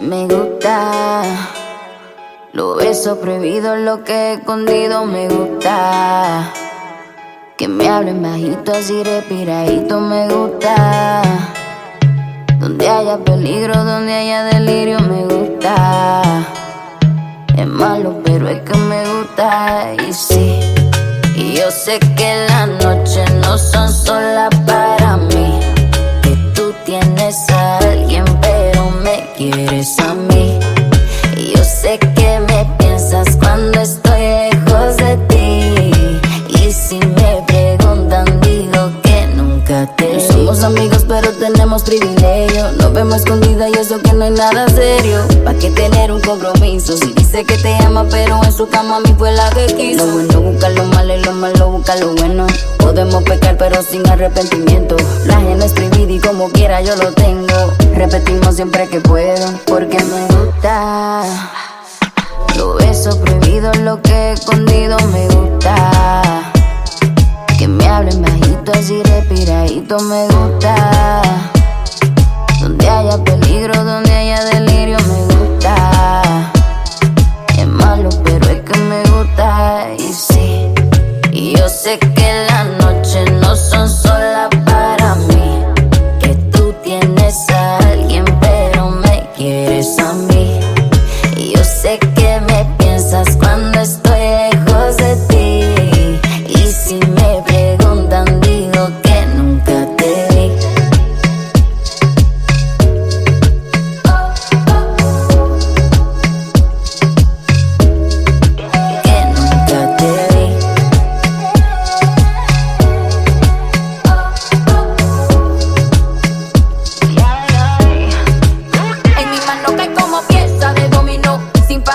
Me, gusta. Lo beso prohibido, lo que he escondido me gusta. Que me hablen bajito, así respiradito me gusta. Donde haya peligro, donde haya delirio me gusta. Es malo, pero es que me gusta y sí. Y yo sé que la me quieres a mí. Y yo sé que me piensas cuando estoy lejos de ti. Y si me preguntan, digo que nunca te. Somos amigos, pero tenemos privilegio. Nos vemos escondida y eso que no hay nada serio. ¿Pa' qué tener un compromiso? Si dice que te ama, pero en su cama a mí fue la que quiso. Lo bueno busca lo malo y lo malo busca lo bueno. Podemos pecar, pero sin arrepentimiento. La gente es prohibida y como quiera yo lo tengo. Repetimos siempre que puedo, porque me gusta. Lo beso prohibido, lo que he escondido me gusta. Que me hablen bajito, así respiradito me gusta. Donde haya peligro, donde haya delirio me gusta. Es malo, pero es que me gusta. Y sí, y yo sé que las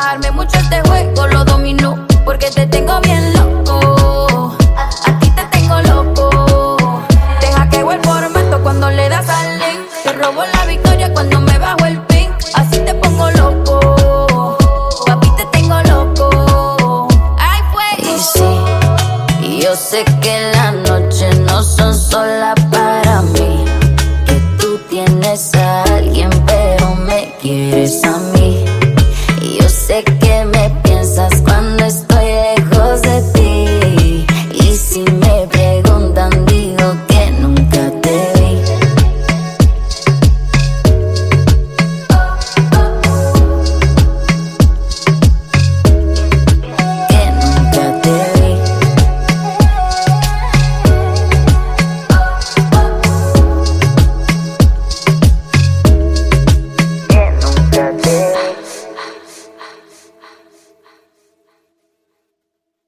bajarme mucho este juego, lo domino, porque te tengo bien loco. A, ti te tengo loco. Deja que el formato cuando le das al link. Te robo la victoria cuando me bajo el pink. Así te pongo loco. Papi, te tengo loco. Ay, pues. Y sí, yo sé que las noches no son solas para mí. Que tú tienes a alguien, pero me quieres a mí.